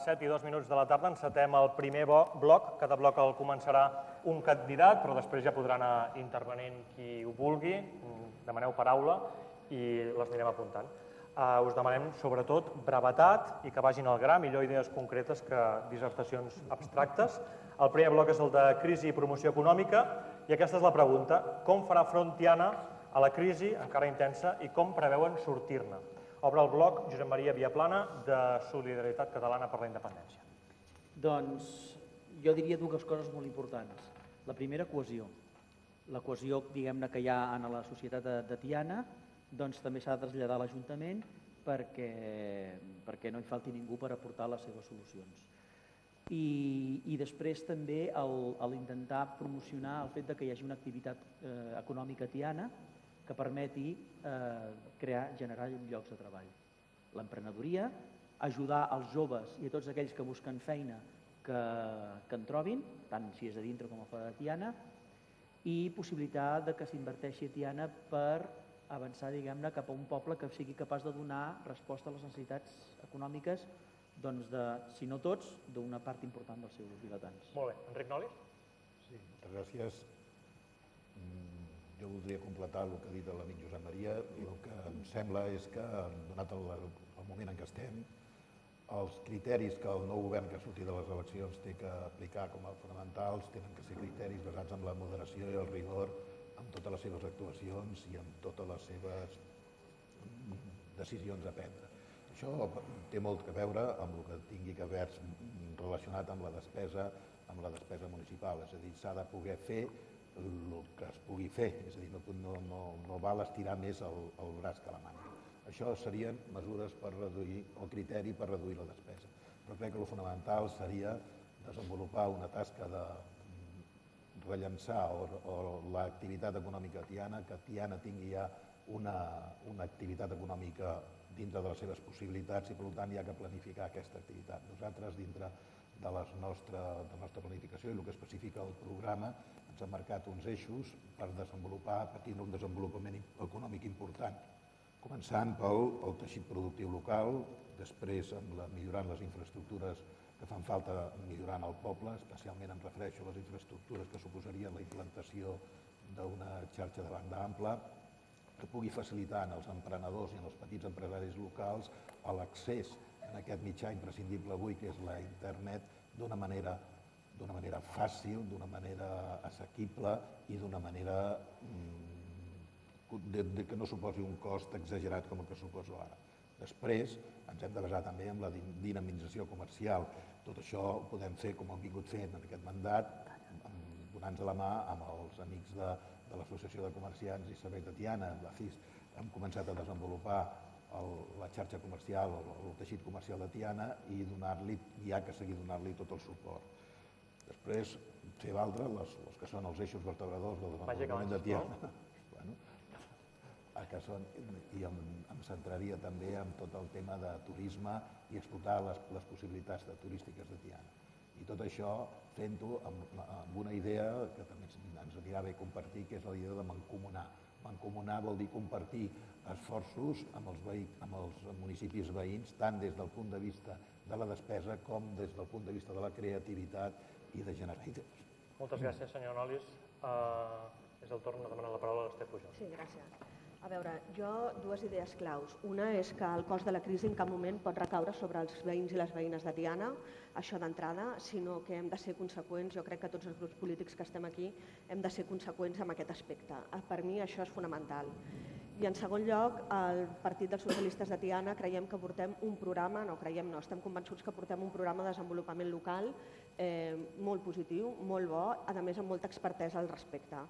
les 7 i 2 minuts de la tarda encetem el primer bloc. Cada bloc el començarà un candidat, però després ja podrà anar intervenint qui ho vulgui. Demaneu paraula i les anirem apuntant. Uh, us demanem, sobretot, brevetat i que vagin al gra, millor idees concretes que dissertacions abstractes. El primer bloc és el de crisi i promoció econòmica i aquesta és la pregunta. Com farà front Tiana a la crisi encara intensa i com preveuen sortir-ne? Obre el bloc Josep Maria Viaplana de Solidaritat Catalana per la Independència. Doncs jo diria dues coses molt importants. La primera, cohesió. La cohesió, diguem-ne, que hi ha en la societat de, de Tiana, doncs també s'ha de traslladar a l'Ajuntament perquè, perquè no hi falti ningú per aportar les seves solucions. I, i després també l'intentar promocionar el fet de que hi hagi una activitat eh, econòmica tiana que permeti eh, crear, generar llocs de treball. L'emprenedoria, ajudar els joves i a tots aquells que busquen feina que, que en trobin, tant si és a dintre com a fora de Tiana, i possibilitat de que s'inverteixi a Tiana per avançar diguem-ne cap a un poble que sigui capaç de donar resposta a les necessitats econòmiques doncs de, si no tots, d'una part important dels seus vilatans. Molt bé. Enric Nolis? Sí, moltes gràcies. Jo voldria completar el que ha dit l'amic Josep Maria. El que em sembla és que, donat el, el moment en què estem, els criteris que el nou govern que ha sortit de les eleccions té que aplicar com a fonamentals tenen que ser criteris basats en la moderació i el rigor en totes les seves actuacions i en totes les seves decisions a prendre. Això té molt que veure amb el que tingui que haver relacionat amb la despesa amb la despesa municipal, és a dir, s'ha de poder fer el que es pugui fer, és a dir, no, no, no, no val estirar més el, el braç que la màniga. Això serien mesures per reduir el criteri per reduir la despesa. Però crec que el fonamental seria desenvolupar una tasca de rellençar o, o l'activitat econòmica tiana, que Tiana tingui ja una, una activitat econòmica dintre de les seves possibilitats i per tant hi ha que planificar aquesta activitat. Nosaltres dintre de, les nostra, de la nostra planificació i el que especifica el programa ens ha marcat uns eixos per desenvolupar, per tindre un desenvolupament econòmic important, començant pel, pel teixit productiu local, després amb la, millorant les infraestructures que fan falta millorant el poble, especialment em refereixo a les infraestructures que suposaria la implantació d'una xarxa de banda ampla, que pugui facilitar als emprenedors i als petits empresaris locals l'accés en aquest mitjà imprescindible avui, que és la internet, d'una manera d'una manera fàcil, d'una manera assequible i d'una manera mm, de, de que no suposi un cost exagerat com el que suposo ara. Després ens hem de basar també en la dinamització comercial. Tot això ho podem fer com hem vingut fent en aquest mandat, donant-nos la mà amb els amics de, de l'Associació de Comerciants i Serveis de Tiana, la FIS, hem començat a desenvolupar el, la xarxa comercial, el, el teixit comercial de Tiana i donar-li, ha que seguir donant-li tot el suport. Després, fer valdre les, les que són els eixos vertebradors del desenvolupament de Tiana. bueno, que són, I em, em centraria també en tot el tema de turisme i explotar les, les possibilitats de turístiques de Tiana. I tot això fent-ho amb, amb una idea que també ens anirà bé compartir, que és la idea de mancomunar. Mancomunar vol dir compartir esforços amb els, veï, amb els municipis veïns, tant des del punt de vista de la despesa com des del punt de vista de la creativitat i de generar idees. Moltes gràcies, senyor Nolis. Uh, és el torn de demanar la paraula a l'Estef Pujol. Sí, gràcies. A veure, jo dues idees claus. Una és que el cost de la crisi en cap moment pot recaure sobre els veïns i les veïnes de Tiana, això d'entrada, sinó que hem de ser conseqüents, jo crec que tots els grups polítics que estem aquí hem de ser conseqüents amb aquest aspecte. Per mi això és fonamental. I en segon lloc, el Partit dels Socialistes de Tiana creiem que portem un programa, no creiem, no, estem convençuts que portem un programa de desenvolupament local eh, molt positiu, molt bo, a més amb molta expertesa al respecte.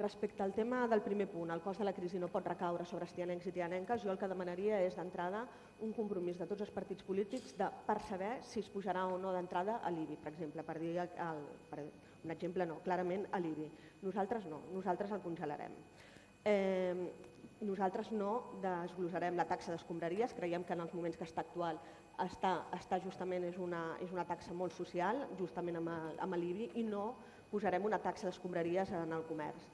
Respecte al tema del primer punt, el cost de la crisi no pot recaure sobre els tianencs i tianenques, jo el que demanaria és d'entrada un compromís de tots els partits polítics de, per saber si es pujarà o no d'entrada a l'IBI, per exemple, per dir el, per, un exemple no, clarament a l'IBI. Nosaltres no, nosaltres el congelarem. Eh, nosaltres no desglosarem la taxa d'escombraries, creiem que en els moments que està actual està, està justament és una, és una taxa molt social, justament amb, amb l'IBI, i no posarem una taxa d'escombraries en el comerç.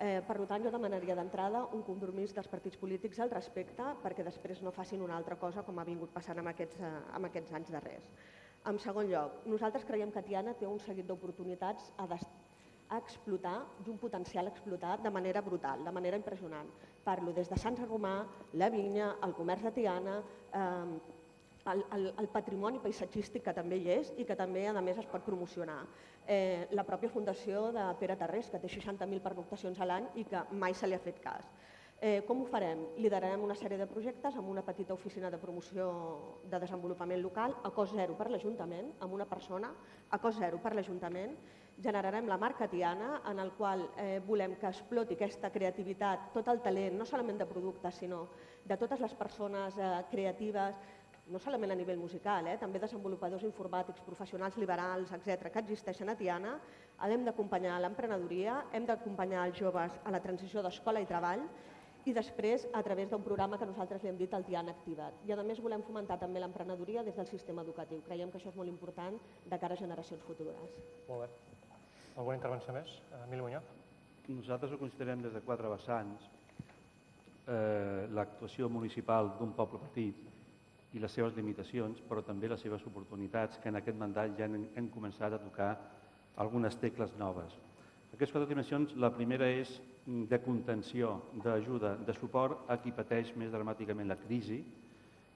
Eh, per tant, jo demanaria d'entrada un compromís dels partits polítics al respecte perquè després no facin una altra cosa com ha vingut passant en aquests, eh, en aquests anys darrers. En segon lloc, nosaltres creiem que Tiana té un seguit d'oportunitats a, a explotar i un potencial a explotar de manera brutal, de manera impressionant. Parlo des de Sant Romà, la vinya, el comerç de Tiana, eh, el, el, el patrimoni paisatgístic que també hi és i que també, a més, es pot promocionar. Eh, la pròpia fundació de Pere Tarrés, que té 60.000 pernoctacions a l'any i que mai se li ha fet cas. Eh, com ho farem? Liderarem una sèrie de projectes amb una petita oficina de promoció de desenvolupament local a cost zero per l'Ajuntament, amb una persona a cost zero per l'Ajuntament, generarem la marca Tiana, en el qual eh, volem que exploti aquesta creativitat, tot el talent, no solament de productes, sinó de totes les persones eh, creatives, no solament a nivell musical, eh, també desenvolupadors informàtics, professionals liberals, etc que existeixen a Tiana, hem d'acompanyar l'emprenedoria, hem d'acompanyar els joves a la transició d'escola i treball i després a través d'un programa que nosaltres li hem dit el Tiana Activat. I a més volem fomentar també l'emprenedoria des del sistema educatiu. Creiem que això és molt important de cara a generacions futures. Molt bé. Alguna intervenció més? Emili Muñoz. Nosaltres ho considerem des de quatre vessants. Eh, L'actuació municipal d'un poble petit i les seves limitacions, però també les seves oportunitats, que en aquest mandat ja hem, hem començat a tocar algunes tecles noves. Aquestes quatre dimensions, la primera és de contenció, d'ajuda, de suport a qui pateix més dramàticament la crisi,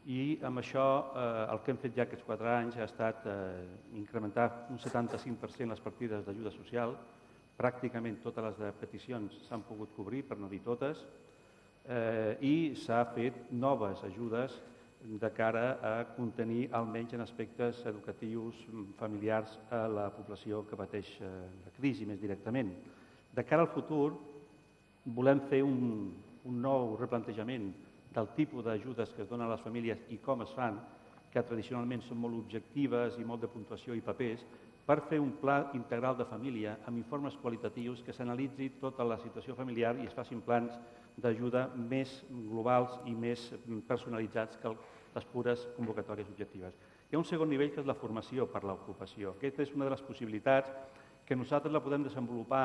i amb això eh, el que hem fet ja aquests quatre anys ha estat eh, incrementar un 75% les partides d'ajuda social, pràcticament totes les de peticions s'han pogut cobrir, per no dir totes, eh, i s'ha fet noves ajudes de cara a contenir almenys en aspectes educatius, familiars, a la població que pateix eh, la crisi més directament. De cara al futur, volem fer un, un nou replantejament del tipus d'ajudes que es donen a les famílies i com es fan, que tradicionalment són molt objectives i molt de puntuació i papers, per fer un pla integral de família amb informes qualitatius que s'analitzi tota la situació familiar i es facin plans d'ajuda més globals i més personalitzats que les pures convocatòries objectives. Hi ha un segon nivell que és la formació per l'ocupació. Aquesta és una de les possibilitats que nosaltres la podem desenvolupar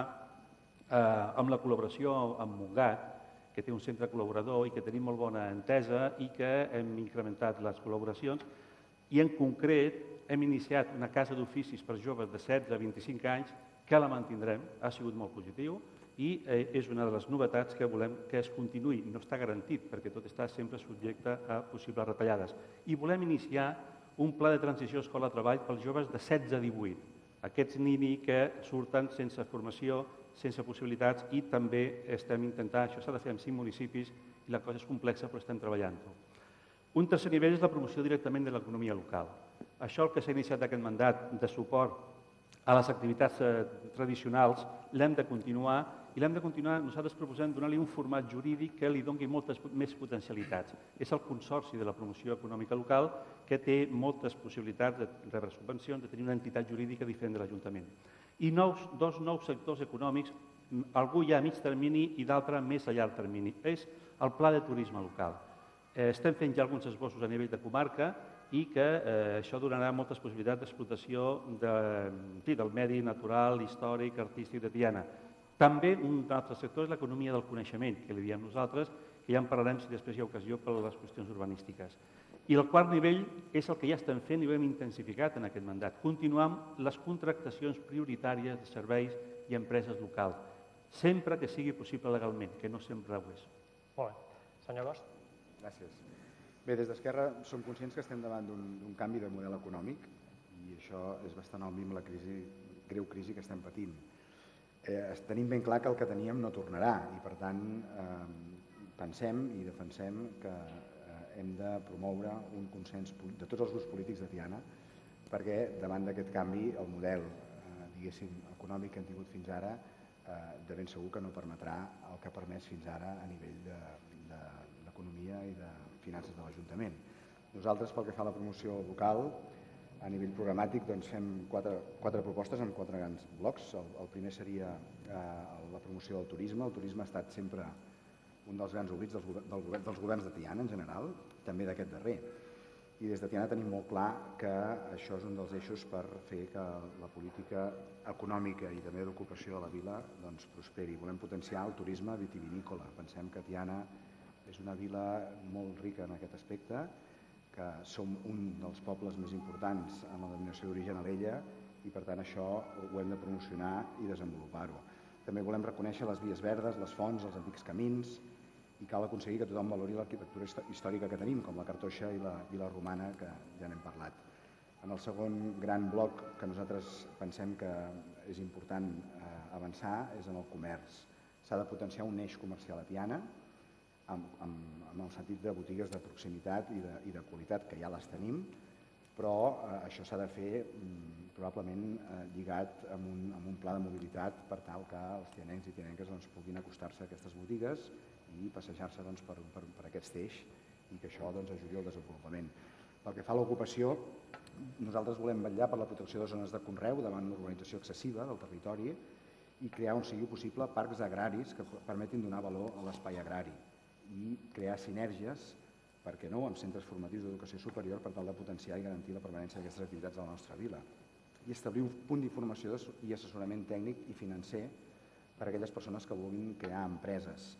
eh, amb la col·laboració amb Montgat, que té un centre col·laborador i que tenim molt bona entesa i que hem incrementat les col·laboracions. I en concret hem iniciat una casa d'oficis per joves de 16 a 25 anys que la mantindrem, ha sigut molt positiu, i eh, és una de les novetats que volem que es continuï. No està garantit, perquè tot està sempre subjecte a possibles retallades. I volem iniciar un pla de transició escola-treball pels joves de 16 a 18, aquests nini que surten sense formació, sense possibilitats i també estem intentant, això s'ha de fer en cinc municipis i la cosa és complexa però estem treballant-ho. Un tercer nivell és la promoció directament de l'economia local. Això el que s'ha iniciat aquest mandat de suport a les activitats eh, tradicionals l'hem de continuar i l'hem de continuar, nosaltres proposem donar-li un format jurídic que li doni moltes més potencialitats. És el Consorci de la Promoció Econòmica Local que té moltes possibilitats de rebre subvencions, de tenir una entitat jurídica diferent de l'Ajuntament. I nous, dos nous sectors econòmics, algú ja a mig termini i d'altre més a llarg termini. És el Pla de Turisme Local. Eh, estem fent ja alguns esbossos a nivell de comarca i que eh, això donarà moltes possibilitats d'explotació de, sí, del medi natural, històric, artístic de Tiana també un altre sector és l'economia del coneixement, que li diem nosaltres, que ja en parlarem si després hi ha ocasió per a les qüestions urbanístiques. I el quart nivell és el que ja estem fent i ho hem intensificat en aquest mandat. Continuar amb les contractacions prioritàries de serveis i empreses locals, sempre que sigui possible legalment, que no sempre ho és. Molt bé. Senyor Cost. Gràcies. Bé, des d'Esquerra som conscients que estem davant d'un canvi de model econòmic i això és bastant òbvi amb la crisi, greu crisi que estem patint eh, tenim ben clar que el que teníem no tornarà i per tant eh, pensem i defensem que eh, hem de promoure un consens de tots els grups polítics de Tiana perquè davant d'aquest canvi el model eh, diguéssim econòmic que hem tingut fins ara eh, de ben segur que no permetrà el que ha permès fins ara a nivell d'economia de, de, i de finances de l'Ajuntament. Nosaltres, pel que fa a la promoció local, a nivell programàtic doncs, fem quatre, quatre propostes en quatre grans blocs. El, el primer seria eh, la promoció del turisme. El turisme ha estat sempre un dels grans oblits dels, del govern, dels governs de Tiana en general, també d'aquest darrer. i des de Tiana tenim molt clar que això és un dels eixos per fer que la política econòmica i també d'ocupació de la vila doncs, prosperi. Volem potenciar el turisme vitivinícola. Pensem que Tiana és una vila molt rica en aquest aspecte, que som un dels pobles més importants en la denominació d'origen a l'ella i per tant això ho hem de promocionar i desenvolupar-ho. També volem reconèixer les vies verdes, les fonts, els antics camins, i cal aconseguir que tothom valori l'arquitectura històrica que tenim, com la cartoixa i la vila romana, que ja n'hem parlat. En el segon gran bloc que nosaltres pensem que és important eh, avançar és en el comerç. S'ha de potenciar un eix comercial a Tiana, amb, amb, amb el sentit de botigues de proximitat i de, i de qualitat, que ja les tenim, però eh, això s'ha de fer mm, probablement eh, lligat amb un, amb un pla de mobilitat per tal que els tianencs i tianenques doncs, puguin acostar-se a aquestes botigues i passejar-se doncs, per, per, per aquest eix i que això doncs, ajudi al desenvolupament. Pel que fa a l'ocupació, nosaltres volem vetllar per la protecció de zones de conreu davant l'urbanització excessiva del territori i crear on sigui possible parcs agraris que permetin donar valor a l'espai agrari i crear sinergies, per què no, amb centres formatius d'educació superior per tal de potenciar i garantir la permanència d'aquestes activitats a la nostra vila i establir un punt d'informació i assessorament tècnic i financer per a aquelles persones que vulguin crear empreses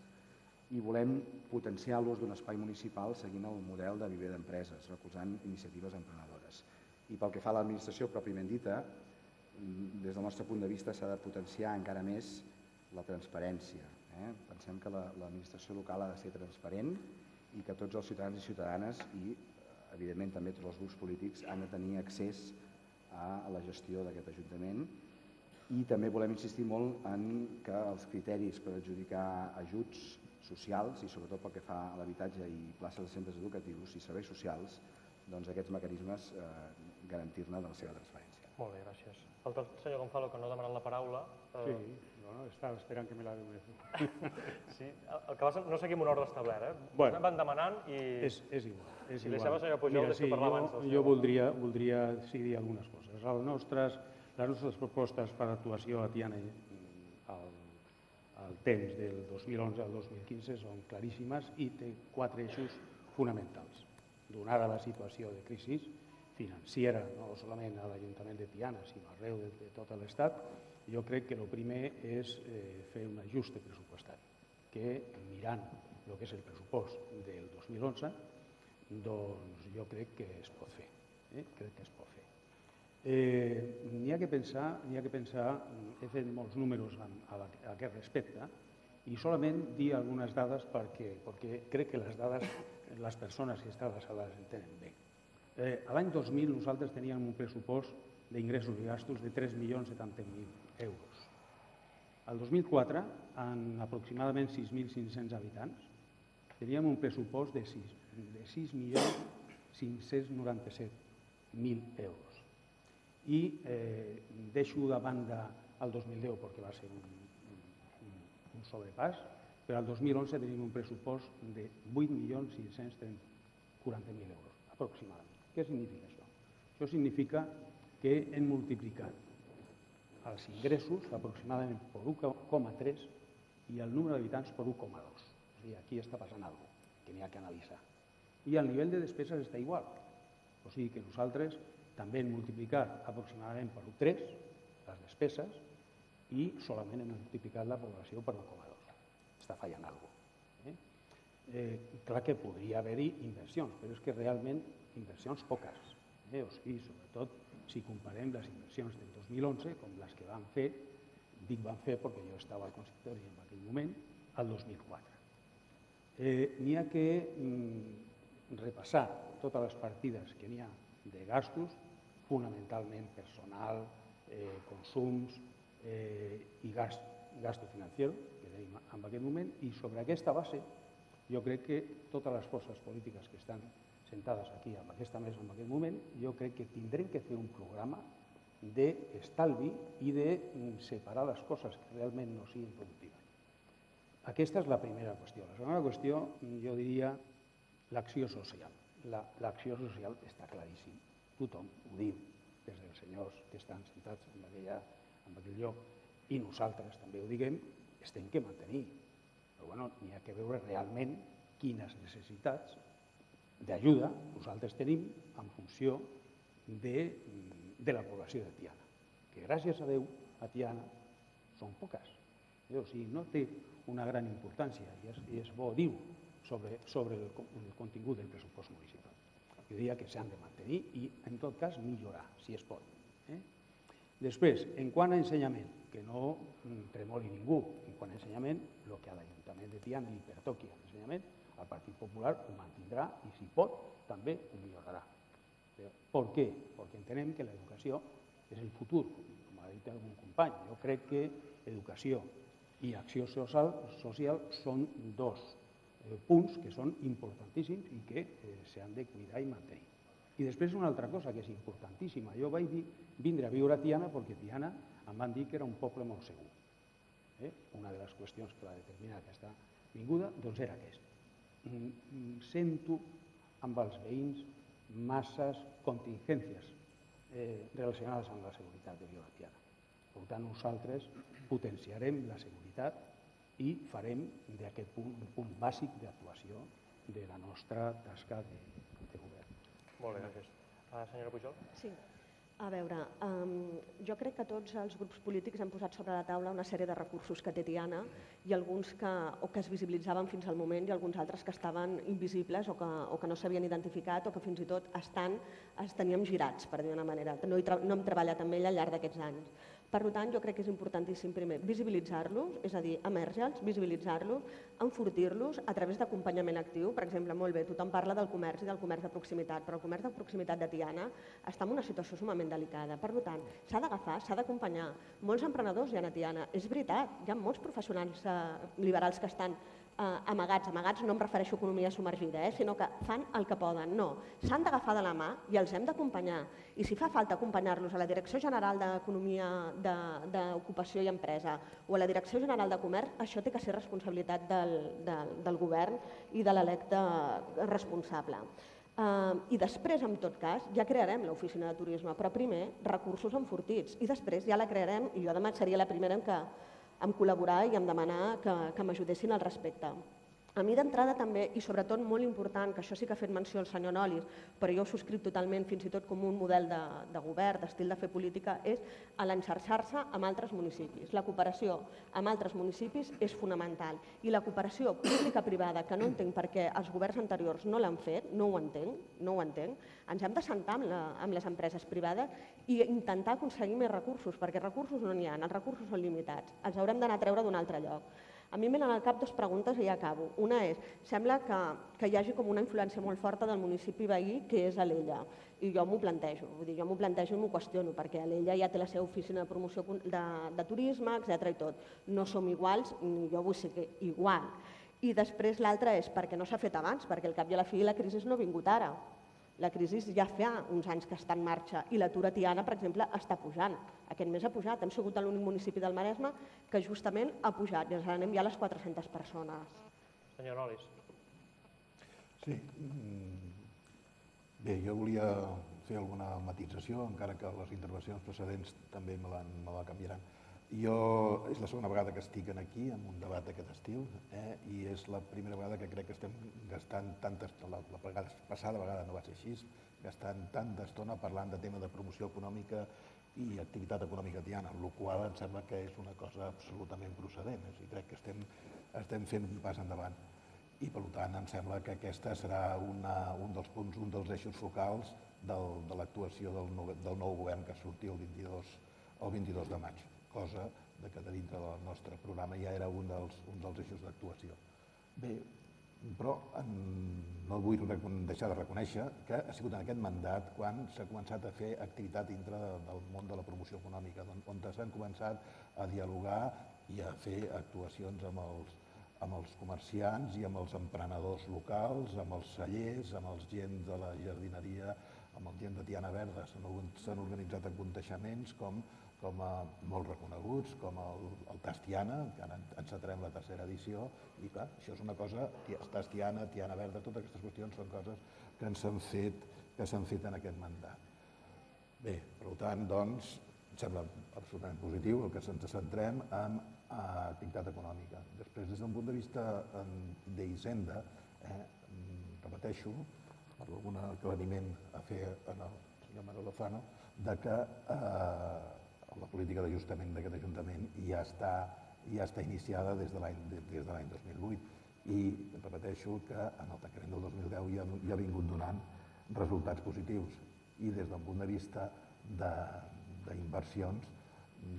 i volem potenciar l'ús d'un espai municipal seguint el model de viver d'empreses, recolzant iniciatives emprenedores. I pel que fa a l'administració pròpiament dita, mm, des del nostre punt de vista s'ha de potenciar encara més la transparència. Eh? Pensem que l'administració la, local ha de ser transparent i que tots els ciutadans i ciutadanes i, evidentment, també tots els grups polítics han de tenir accés a la gestió d'aquest Ajuntament i també volem insistir molt en que els criteris per adjudicar ajuts socials i sobretot pel que fa a l'habitatge i places de centres educatius i serveis socials, doncs aquests mecanismes eh, garantir-ne de la seva transparència. Molt bé, gràcies. Falta el senyor Gonzalo, que no ha demanat la paraula. Eh... Sí, no, estava esperant que me la donés. sí, el que passa, no seguim un ordre establert, eh? Bueno, Van demanant i... És, és igual. És si igual. deixava el senyor Pujol, Mira, sí, parlar jo, abans jo senyor voldria, voldria sí, dir algunes coses. Les nostres, les nostres propostes per actuació a Tiana al el temps del 2011 al 2015 són claríssimes i té quatre eixos fonamentals. Donada la situació de crisi financera, no solament a l'Ajuntament de Tiana, sinó arreu de, de tot l'Estat, jo crec que el primer és eh, fer un ajuste pressupostari, que mirant el que és el pressupost del 2011, doncs jo crec que es pot fer. Eh? Crec que es pot fer. Eh, N'hi ha que pensar, n'hi ha que pensar, he fet molts números a, a, a aquest respecte i solament dir algunes dades perquè, perquè crec que les dades les persones que estan a les entenen bé. Eh, L'any 2000 nosaltres teníem un pressupost d'ingressos i gastos de 3.070.000 euros. El 2004, en aproximadament 6.500 habitants, teníem un pressupost de 6.597.000 euros i eh, deixo de banda el 2010 perquè va ser un, un, un sobrepàs, però al 2011 tenim un pressupost de 8.640.000 euros, aproximadament. Què significa això? Això significa que hem multiplicat els ingressos aproximadament per 1,3 i el número d'habitants per 1,2. És a dir, aquí està passant alguna cosa que n'hi ha que analitzar. I el nivell de despeses està igual. O sigui que nosaltres també hem multiplicat aproximadament per 3 les despeses i solament hem multiplicat la població per 1,2. Està fallant alguna cosa. Eh? Clar que podria haver-hi inversions, però és que realment inversions poques. Eh? O sigui, sobretot si comparem les inversions del 2011 com les que van fer, dic van fer perquè jo estava al consistori en aquell moment, al 2004. Eh, N'hi ha que mm, repassar totes les partides que n'hi ha de gastos fonamentalment personal, eh, consums eh, i gast, gasto financiero que tenim en aquest moment i sobre aquesta base jo crec que totes les forces polítiques que estan sentades aquí en aquesta mesa en aquest moment, jo crec que tindrem que fer un programa d'estalvi i de mm, separar les coses que realment no siguin productives. Aquesta és la primera qüestió. La segona qüestió, jo diria, l'acció social. L'acció la, social està claríssim tothom ho diu, des dels senyors que estan sentats en, aquella, en aquell lloc, i nosaltres també ho diguem, es tenen que mantenir. Però bueno, n'hi ha que veure realment quines necessitats d'ajuda nosaltres tenim en funció de, de la població de Tiana, que gràcies a Déu a Tiana són poques. O sigui, no té una gran importància i és, i és bo dir sobre, sobre el, el contingut del pressupost municipal. Jo diria que s'han de mantenir i, en tot cas, millorar, si es pot. Després, en quant a ensenyament, que no tremoli ningú, en quant a ensenyament, el que a l'Ajuntament de Tiana li pertoqui a l'ensenyament, el Partit Popular ho mantindrà i, si pot, també ho millorarà. Per què? Perquè entenem que l'educació és el futur, com ha dit algun company. Jo crec que educació i acció social, social són dos eh, punts que són importantíssims i que eh, s'han de cuidar i mantenir. I després una altra cosa que és importantíssima. Jo vaig dir, vindre a viure a Tiana perquè Tiana em van dir que era un poble molt segur. Eh? Una de les qüestions que va determinar aquesta vinguda doncs era aquesta. Mm, mm, Sento amb els veïns masses contingències eh, relacionades amb la seguretat de viure a Tiana. Per tant, nosaltres potenciarem la seguretat i farem d'aquest punt un punt bàsic d'actuació de la nostra tasca de. Molt bé, gràcies. Uh, senyora Pujol? Sí. A veure, um, jo crec que tots els grups polítics han posat sobre la taula una sèrie de recursos que té Tiana i alguns que, o que es visibilitzaven fins al moment i alguns altres que estaven invisibles o que, o que no s'havien identificat o que fins i tot estan, els teníem girats, per dir d'una manera. No, no hem treballat amb ell al llarg d'aquests anys. Per tant, jo crec que és importantíssim primer visibilitzar-los, és a dir, emerge'ls, visibilitzar-los, enfortir-los a través d'acompanyament actiu. Per exemple, molt bé, tothom parla del comerç i del comerç de proximitat, però el comerç de proximitat de Tiana està en una situació sumament delicada. Per tant, s'ha d'agafar, s'ha d'acompanyar. Molts emprenedors hi ha a Tiana, és veritat, hi ha molts professionals eh, liberals que estan eh, amagats, amagats no em refereixo a economia submergida, eh, sinó que fan el que poden. No, s'han d'agafar de la mà i els hem d'acompanyar. I si fa falta acompanyar-los a la Direcció General d'Economia, de- d'Ocupació i Empresa o a la Direcció General de Comerç, això té que ser responsabilitat del, del, del govern i de l'electe responsable. Uh, I després, en tot cas, ja crearem l'oficina de turisme, però primer recursos enfortits i després ja la crearem i jo demà seria la primera en què en col·laborar i en demanar que, que m'ajudessin al respecte. A mi d'entrada també, i sobretot molt important, que això sí que ha fet menció el senyor Nolis, però jo ho subscric totalment, fins i tot com un model de, de govern, d'estil de fer política, és l'enxarxar-se amb altres municipis. La cooperació amb altres municipis és fonamental. I la cooperació pública-privada, que no entenc per què els governs anteriors no l'han fet, no ho entenc, no ho entenc, ens hem de sentar amb, la, amb les empreses privades i intentar aconseguir més recursos, perquè recursos no n'hi ha, els recursos són limitats, els haurem d'anar a treure d'un altre lloc. A mi venen al cap dues preguntes i ja acabo. Una és, sembla que, que hi hagi com una influència molt forta del municipi veí, que és Alella, i jo m'ho plantejo, vull dir, jo m'ho plantejo i m'ho qüestiono, perquè Alella ja té la seva oficina de promoció de, de turisme, etc i tot. No som iguals, ni jo vull ser que igual. I després l'altra és perquè no s'ha fet abans, perquè al cap i a la fi la crisi no ha vingut ara. La crisi ja fa uns anys que està en marxa i l'atur a Tiana, per exemple, està pujant. Aquest mes ha pujat. Hem sigut l'únic municipi del Maresme que justament ha pujat i ens anem ja a les 400 persones. Senyor Nolis. Sí. mm, Bé, jo volia fer alguna matització, encara que les intervencions precedents també me la, me la canviaran. Jo és la segona vegada que estic aquí, en un debat d'aquest estil, eh? i és la primera vegada que crec que estem gastant tanta estona, la, la passada vegada no va ser així, gastant tanta estona parlant de tema de promoció econòmica i activitat econòmica tiana, el qual em sembla que és una cosa absolutament procedent. És dir, crec que estem, estem fent un pas endavant i per tant em sembla que aquesta serà una, un dels punts, un dels eixos focals del, de l'actuació del, del nou govern que surti el 22, el 22 de maig, cosa de que de dintre del nostre programa ja era un dels, un dels eixos d'actuació. Bé, però en, no vull deixar de reconèixer que ha sigut en aquest mandat quan s'ha començat a fer activitat dintre de, del món de la promoció econòmica, on, s'han començat a dialogar i a fer actuacions amb els, amb els comerciants i amb els emprenedors locals, amb els cellers, amb els gent de la jardineria, amb el gent de Tiana Verda. S'han organitzat aconteixements com, com a molt reconeguts, com el, el Tastiana, que ara encetarem la tercera edició, i clar, això és una cosa, Ti- Tastiana, Tiana Verda, totes aquestes qüestions són coses que ens han fet, que s'han fet en aquest mandat. Bé, per tant, doncs, em sembla absolutament positiu el que ens centrem en activitat econòmica. Després, des d'un punt de vista d'Hisenda, eh, mm, repeteixo, algun aclariment a fer en el senyor Manuel Lozano de que eh, la política d'ajustament d'aquest Ajuntament ja està, ja està iniciada des de l'any des de l'any 2008 i repeteixo que en el tancament del 2010 ja, ja ha vingut donant resultats positius i des d'un punt de vista de- d'inversions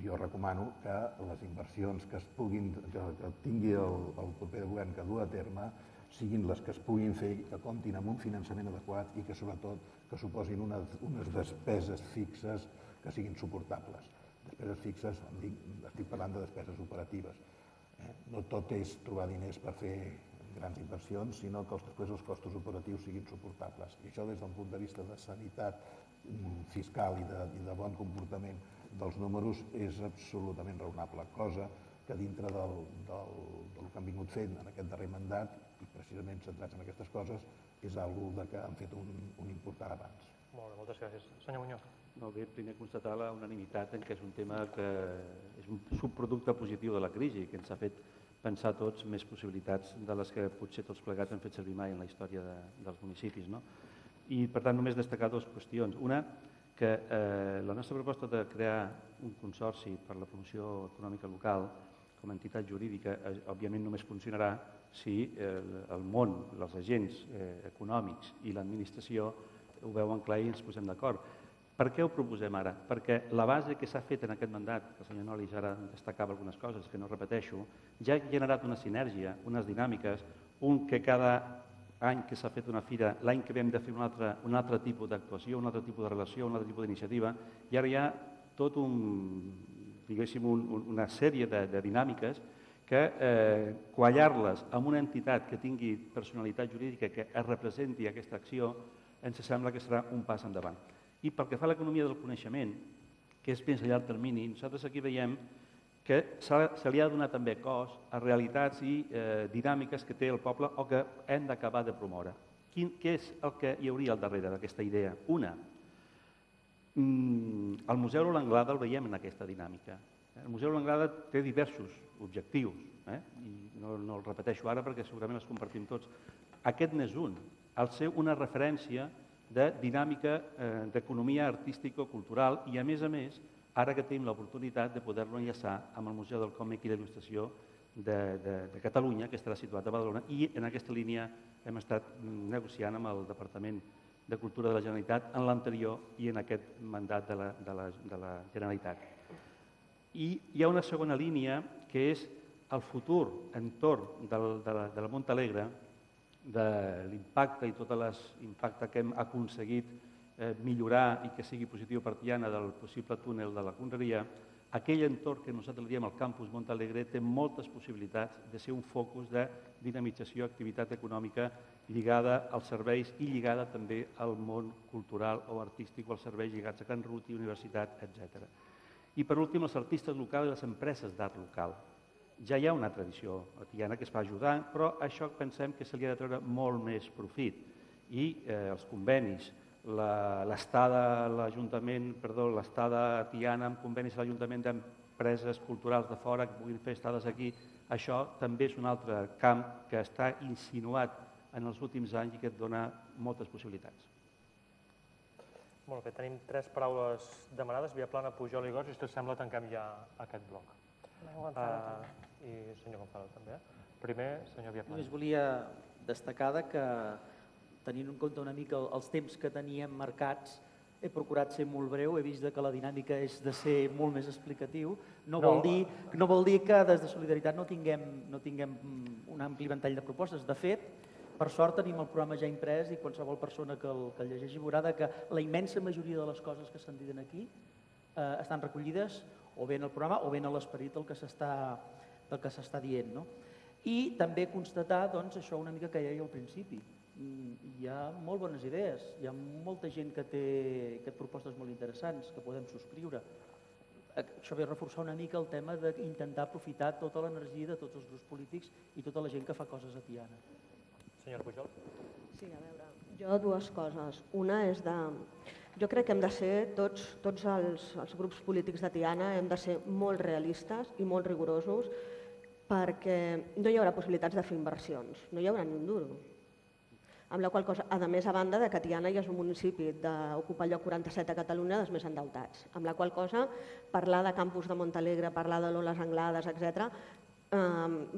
jo recomano que les inversions que es puguin, que, que tingui el, el proper govern que dur a terme siguin les que es puguin fer que comptin amb un finançament adequat i que sobretot que suposin unes, unes despeses fixes que siguin suportables. Despeses fixes, dic, estic parlant de despeses operatives. Eh? No tot és trobar diners per fer grans inversions, sinó que els, després els costos operatius siguin suportables. I això des d'un punt de vista de sanitat mm, fiscal i de, i de bon comportament dels números és absolutament raonable, cosa que dintre del, del, del que han vingut fent en aquest darrer mandat, i precisament centrats en aquestes coses, és algo de que han fet un, un important avanç. Molt bé, moltes gràcies. Senyor Muñoz. Molt bé, primer constatar la unanimitat en que és un tema que és un subproducte positiu de la crisi, que ens ha fet pensar tots més possibilitats de les que potser tots plegats hem fet servir mai en la història de, dels municipis. No? I, per tant, només destacar dues qüestions. Una, que eh, la nostra proposta de crear un consorci per la promoció econòmica local com a entitat jurídica, eh, òbviament només funcionarà si eh, el món, els agents eh, econòmics i l'administració ho veuen clar i ens posem d'acord. Per què ho proposem ara? Perquè la base que s'ha fet en aquest mandat, el senyor Nolis ara destacava algunes coses que no repeteixo, ja ha generat una sinergia, unes dinàmiques, un que cada any que s'ha fet una fira, l'any que vam de fer un altre, un altre tipus d'actuació, un altre tipus de relació, un altre tipus d'iniciativa, i ara hi ha tot un, diguéssim, un, un, una sèrie de, de dinàmiques que eh, quallar-les amb una entitat que tingui personalitat jurídica que es representi aquesta acció, ens sembla que serà un pas endavant. I pel que fa a l'economia del coneixement, que és més a llarg termini, nosaltres aquí veiem que se li ha de donar també cos a realitats i eh, dinàmiques que té el poble o que hem d'acabar de promoure. Quin, què és el que hi hauria al darrere d'aquesta idea? Una, mm, el Museu de l'Anglada el veiem en aquesta dinàmica. El Museu de l'Anglada té diversos objectius, eh? i no, no els repeteixo ara perquè segurament els compartim tots. Aquest n'és un, el ser una referència de dinàmica eh, d'economia artística-cultural i, a més a més, ara que tenim l'oportunitat de poder-lo enllaçar amb el Museu del Còmic i la Il·lustració de, de, de Catalunya, que estarà situat a Badalona, i en aquesta línia hem estat mm, negociant amb el Departament de Cultura de la Generalitat en l'anterior i en aquest mandat de la, de la, de la Generalitat. I hi ha una segona línia que és el futur entorn del, de, la, de la Montalegre, de l'impacte i tot l'impacte que hem aconseguit eh, millorar i que sigui positiu per Tiana del possible túnel de la Conreria, aquell entorn que nosaltres diem el campus Montalegre té moltes possibilitats de ser un focus de dinamització, activitat econòmica lligada als serveis i lligada també al món cultural o artístic o als serveis lligats a Can Ruti, universitat, etc. I per últim, els artistes locals i les empreses d'art local. Ja hi ha una tradició a Tiana que es va ajudant, però això pensem que se li ha de treure molt més profit. I eh, els convenis, la- l'estada a l'Ajuntament, perdó, l'estada a Tiana amb convenis a l'Ajuntament d'empreses culturals de fora que puguin fer estades aquí, això també és un altre camp que està insinuat en els últims anys i que et dona moltes possibilitats. Molt bé, tenim tres paraules demanades, via plana, Pujol i Goig, i si us sembla tanquem ja aquest bloc. Uh, I senyor Gonzalo també. Primer, senyor Viaplana. Només volia destacar de que, tenint en compte una mica el- els temps que teníem marcats, he procurat ser molt breu, he vist que la dinàmica és de ser molt més explicatiu. No, No. Vol, dir, no vol dir que des de Solidaritat no tinguem, no tinguem un ampli ventall de propostes. De fet, per sort tenim el programa ja imprès i qualsevol persona que el, que el llegeixi veurà que la immensa majoria de les coses que s'han dit aquí eh, estan recollides o bé en el programa o bé en l'esperit del que s'està del que s'està dient. No? I també constatar doncs, això una mica que deia al principi. Mm, Hi ha molt bones idees, hi ha molta gent que té, que té propostes molt interessants que podem subscriure. Eh, Això ve a reforçar una mica el tema d'intentar aprofitar tota l'energia de tots els grups polítics i tota la gent que fa coses a Tiana. Senyor Pujol. Sí, a veure, jo dues coses. Una és de... Jo crec que hem de ser, tots, tots els, els grups polítics de Tiana, hem de ser molt realistes i molt rigorosos perquè no hi haurà possibilitats de fer inversions, no hi haurà ni un duro. Amb la qual cosa, a més a banda de que Tiana ja és un municipi d'ocupar lloc 47 a Catalunya dels més endeutats. Amb la qual cosa, parlar de campus de Montalegre, parlar de l'Oles Anglades, etc. Eh,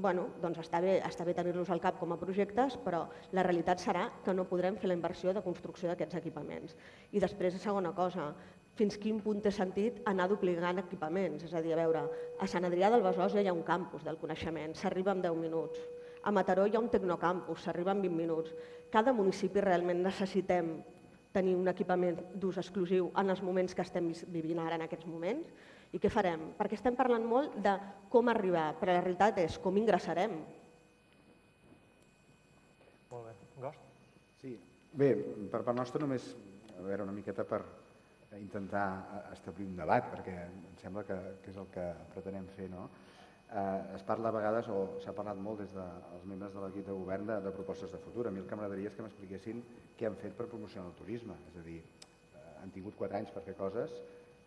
bueno, doncs està bé, està bé tenir-los al cap com a projectes, però la realitat serà que no podrem fer la inversió de construcció d'aquests equipaments. I després, segona cosa, fins quin punt té sentit anar duplicant equipaments. És a dir, a veure, a Sant Adrià del Besòs ja hi ha un campus del coneixement, s'arriba en 10 minuts. A Mataró hi ha un tecnocampus, s'arriba en 20 minuts. Cada municipi realment necessitem tenir un equipament d'ús exclusiu en els moments que estem vivint ara en aquests moments. I què farem? Perquè estem parlant molt de com arribar, però la realitat és com ingressarem. Molt bé. Gost? Sí, bé, per part nostra només, a veure, una miqueta per intentar establir un debat, perquè em sembla que, que és el que pretenem fer, no? Eh, es parla a vegades, o s'ha parlat molt des dels membres de l'equip de govern, de, de propostes de futur. A mi el que m'agradaria és que m'expliquessin què han fet per promocionar el turisme. És a dir, eh, han tingut quatre anys per fer coses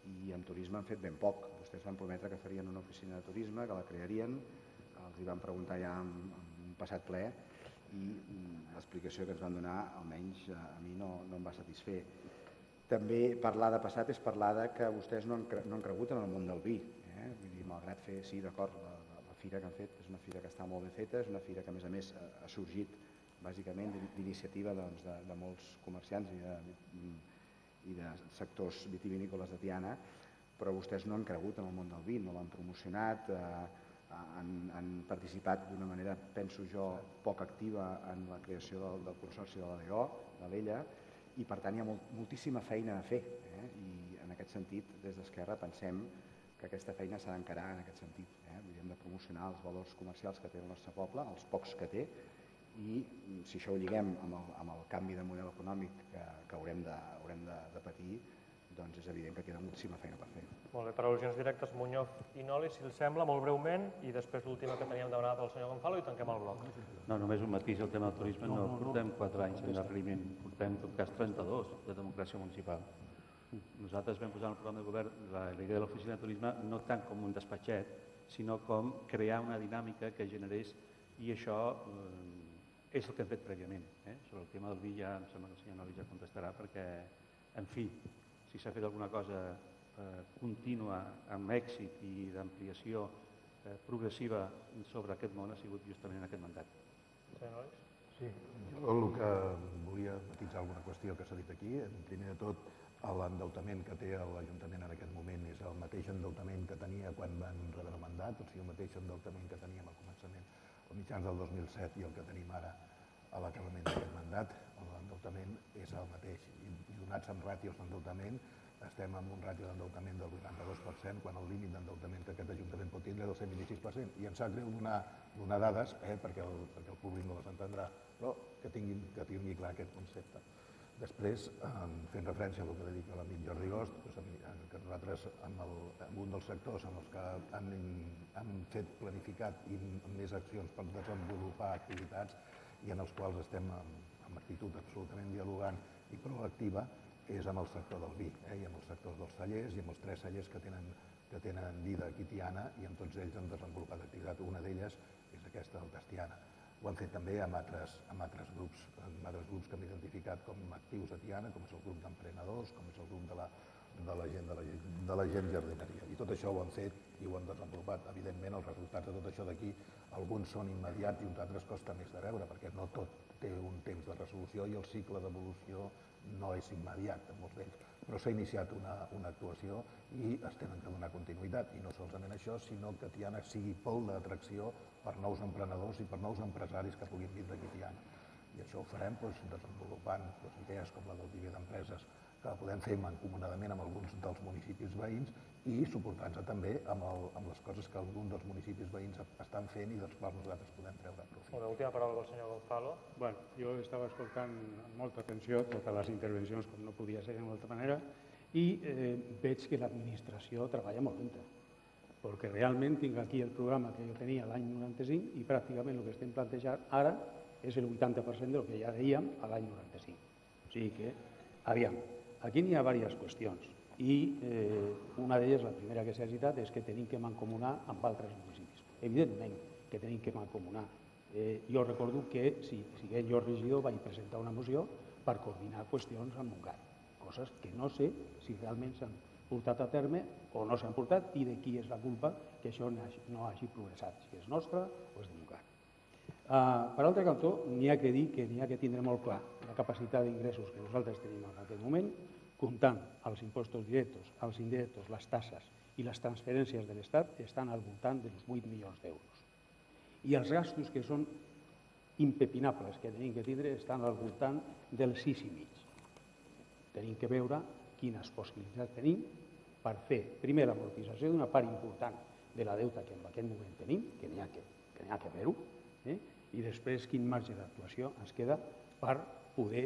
i en turisme han fet ben poc. Vostès van prometre que farien una oficina de turisme, que la crearien, els hi van preguntar ja en, en un passat ple i mm, l'explicació que ens van donar, almenys a mi no, no em va satisfer. També parlar de passat és parlar de que vostès no han, cre no han cregut en el món del vi. Eh? Vull dir, malgrat fer, sí, d'acord, la, la, la fira que han fet és una fira que està molt ben feta, és una fira que a més a més ha, ha sorgit bàsicament d'iniciativa doncs, de, de molts comerciants i de, i de sectors vitivinícoles de Tiana, però vostès no han cregut en el món del vi, no l'han promocionat, eh, han, han participat d'una manera, penso jo, poc activa en la creació del, del Consorci de la DO, de l'Ella, i per tant hi ha molt, moltíssima feina a fer eh? i en aquest sentit des d'Esquerra pensem que aquesta feina s'ha d'encarar en aquest sentit. Eh? Hem de promocionar els valors comercials que té el nostre poble, els pocs que té, i si això ho lliguem amb el, amb el canvi de model econòmic que, que haurem, de, haurem de, de patir, doncs és evident que queda moltíssima feina per fer. Molt bé, per al·lusions directes, Muñoz i Noli, si els sembla, molt breument, i després l'última que teníem demanada pel senyor Gonzalo i tanquem el bloc. No, només un matís, el tema del turisme no, no portem 4 anys en l'arribament, portem en tot cas 32 de democràcia municipal. Nosaltres vam posar en el programa de govern la, la idea de l'oficina de turisme no tant com un despatxet, sinó com crear una dinàmica que generés, i això eh, és el que hem fet prèviament. Eh? Sobre el tema del vi ja em sembla que el senyor Noli ja contestarà perquè, en fi, si s'ha fet alguna cosa eh, contínua amb èxit i d'ampliació eh, progressiva sobre aquest món ha sigut justament en aquest mandat. Sí, jo el que volia matitzar alguna qüestió que s'ha dit aquí, primer de tot, l'endeutament que té l'Ajuntament en aquest moment és el mateix endeutament que tenia quan van rebre el mandat, o sigui, el mateix endeutament que teníem al començament, als mitjans del 2007 i el que tenim ara a l'acabament d'aquest mandat, l'endeutament és el mateix. Donats amb ràtios d'endeutament, estem amb un ràtio d'endeutament del 82%, quan el límit d'endeutament que aquest Ajuntament pot tindre és del 126%. I em sap greu donar, donar dades, eh, perquè, el, perquè el públic no les entendrà, però que tinguin, que tingui clar aquest concepte. Després, fent referència a el que dedica l'amic Jordi Gost, doncs, que nosaltres, amb, el, amb un dels sectors en els que han, han fet planificat i més accions per desenvolupar activitats i en els quals estem amb, amb actitud absolutament dialogant i proactiva, és amb el sector del vi, eh, i amb els sectors dels tallers i amb els tres tallers que tenen, que tenen vida aquí Tiana i amb tots ells han desenvolupat activitat. Una d'elles és aquesta del Tastiana. Ho han fet també amb altres, amb altres grups, amb altres grups que hem identificat com actius a Tiana, com és el grup d'emprenedors, com és el grup de la, de la gent de la, de la gent jardineria. I tot això ho han fet i ho han desenvolupat. Evidentment, els resultats de tot això d'aquí, alguns són immediats i uns altres costa més de veure, perquè no tot té un temps de resolució i el cicle d'evolució no és immediat en molts d'ells, però s'ha iniciat una, una actuació i es tenen que donar continuïtat, i no solament això, sinó que Tiana sigui pol d'atracció per nous emprenedors i per nous empresaris que puguin vindre aquí a Tiana. I això ho farem doncs, desenvolupant doncs, idees com la del Viver d'Empreses, que podem fer mancomunadament amb alguns dels municipis veïns i suportant-se també amb, el, amb les coses que alguns dels municipis veïns estan fent i dels quals nosaltres podem treure profit. Una última paraula del senyor Gonzalo. Bueno, jo estava escoltant amb molta atenció totes les intervencions, com no podia ser d'una altra manera, i eh, veig que l'administració treballa molt lenta, perquè realment tinc aquí el programa que jo tenia l'any 95 i pràcticament el que estem plantejant ara és el 80% del que ja dèiem a l'any 95. O sigui que, aviam, aquí n'hi ha diverses qüestions i eh, una d'elles, la primera que s'ha citat, és que tenim que mancomunar amb altres municipis. Evidentment que tenim que mancomunar. Eh, jo recordo que, si siguent jo regidor, vaig presentar una moció per coordinar qüestions amb Montgat, coses que no sé si realment s'han portat a terme o no s'han portat i de qui és la culpa que això no hagi, no hagi progressat, si és nostra o és de Montgat. Uh, per altre cantó, n'hi ha que dir que n'hi ha que tindre molt clar la capacitat d'ingressos que nosaltres tenim en aquest moment, comptant els impostos directes, els indirectes, les tasses i les transferències de l'Estat, estan al voltant dels 8 milions d'euros. I els gastos que són impepinables que tenim que tindre estan al voltant del 6 i mig. Tenim que veure quines possibilitats tenim per fer, primer, l'amortització d'una part important de la deuta que en aquest moment tenim, que n'hi ha que, que, ha que fer-ho, eh? i després quin marge d'actuació ens queda per poder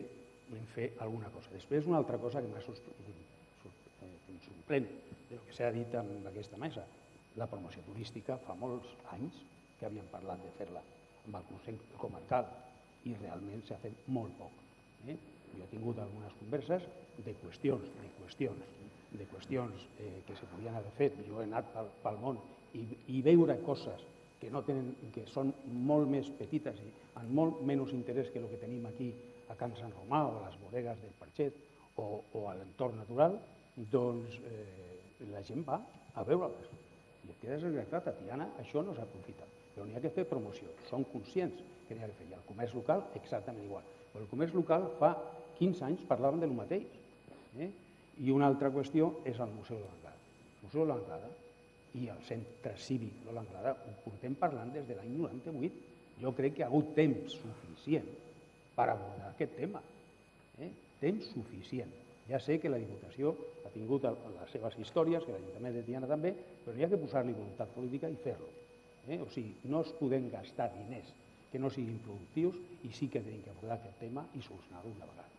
fer alguna cosa. Després una altra cosa que m'ha eh, em sorprèn del que s'ha dit en aquesta mesa. La promoció turística fa molts anys que havíem parlat de fer-la amb el Consell Comarcal i realment s'ha fet molt poc. Eh? Jo he tingut algunes converses de qüestions, de qüestions, de qüestions eh, que se podien haver fet. Jo he anat pel, pel món i, i veure coses que, no tenen, que són molt més petites i amb molt menys interès que el que tenim aquí a Can Sant Romà o a les bodegues del Parxet o, o a l'entorn natural, doncs eh, la gent va a veure-les. I et quedes desgraciat, a Tiana això no s'aprofita, però n'hi ha que fer promoció, són conscients que n'hi ha que fer. I el comerç local exactament igual. Però el comerç local fa 15 anys parlaven del mateix. Eh? I una altra qüestió és el Museu de l'Anglada. El Museu de l'Anglada i el centre cívic de l'Anglada ho portem parlant des de l'any 98. Jo crec que ha hagut temps suficient per abordar aquest tema. Eh? Temps suficient. Ja sé que la Diputació ha tingut les seves històries, que l'Ajuntament de Tiana també, però hi ha que posar-li voluntat política i fer-lo. Eh? O sigui, no es podem gastar diners que no siguin productius i sí que tenim que abordar aquest tema i solucionar-lo una vegada.